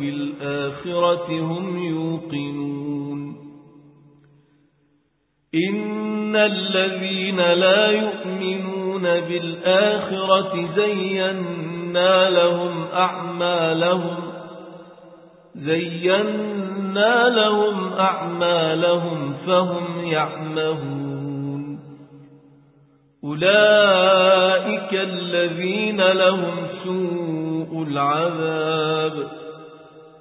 بالآخرة هم يوقنون. إن الذين لا يؤمنون بالآخرة زينا لهم أعمالهم زينا لهم أعمالهم فهم يعمهون. أولئك الذين لهم سوء العذاب.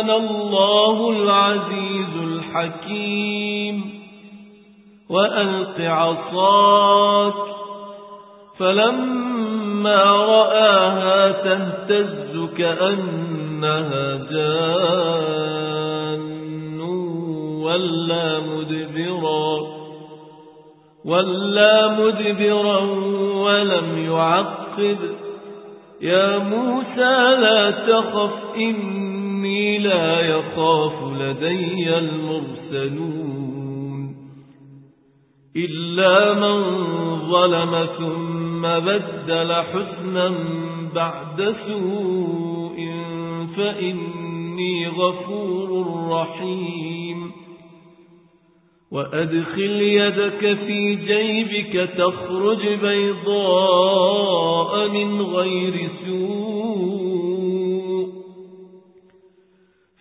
أنا الله العزيز الحكيم. وألق عصاك فلما رآها تهتز كأنها جان. ولا مدبرا ولا مدبرا ولم يعقب. يا موسى لا تخف إني لا يخاف لدي المرسلون إلا من ظلم ثم بدل حسنا بعد سوء فإني غفور رحيم وأدخل يدك في جيبك تخرج بيضاء من غير سوء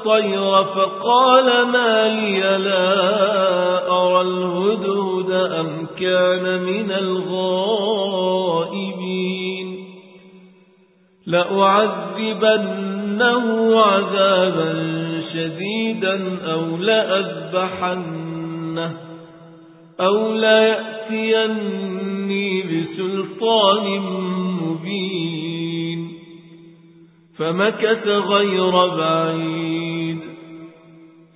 الطير فقال ما لي لا أرى الهدهد أم كان من الغائبين. لأعذبنه عذابا شديدا أو لأذبحنه أو لا يأتيني بسلطان مبين. فمكث غير بعيد.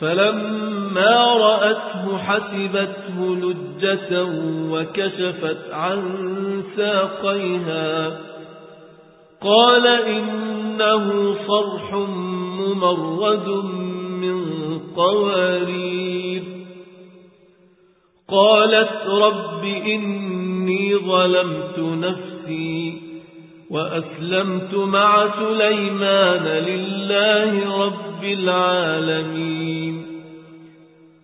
فلما رأته حسبته لجة وكشفت عن ساقيها. قال إنه صرح ممرد من قوارير. قالت رب إني ظلمت نفسي وأسلمت مع سليمان لله رب العالمين.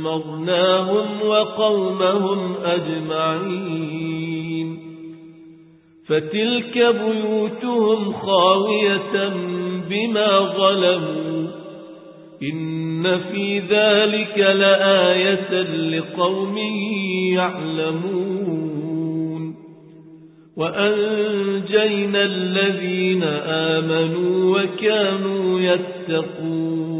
دمرناهم وقومهم أجمعين. فتلك بيوتهم خاوية بما ظلموا. إن في ذلك لآية لقوم يعلمون. وأنجينا الذين آمنوا وكانوا يتقون.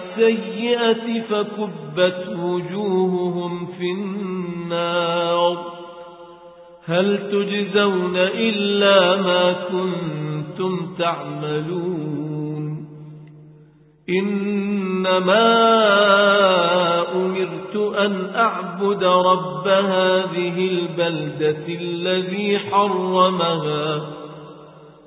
بالسيئة فكبت وجوههم في النار. هل تجزون إلا ما كنتم تعملون؟ إنما أمرت أن أعبد رب هذه البلدة الذي حرمها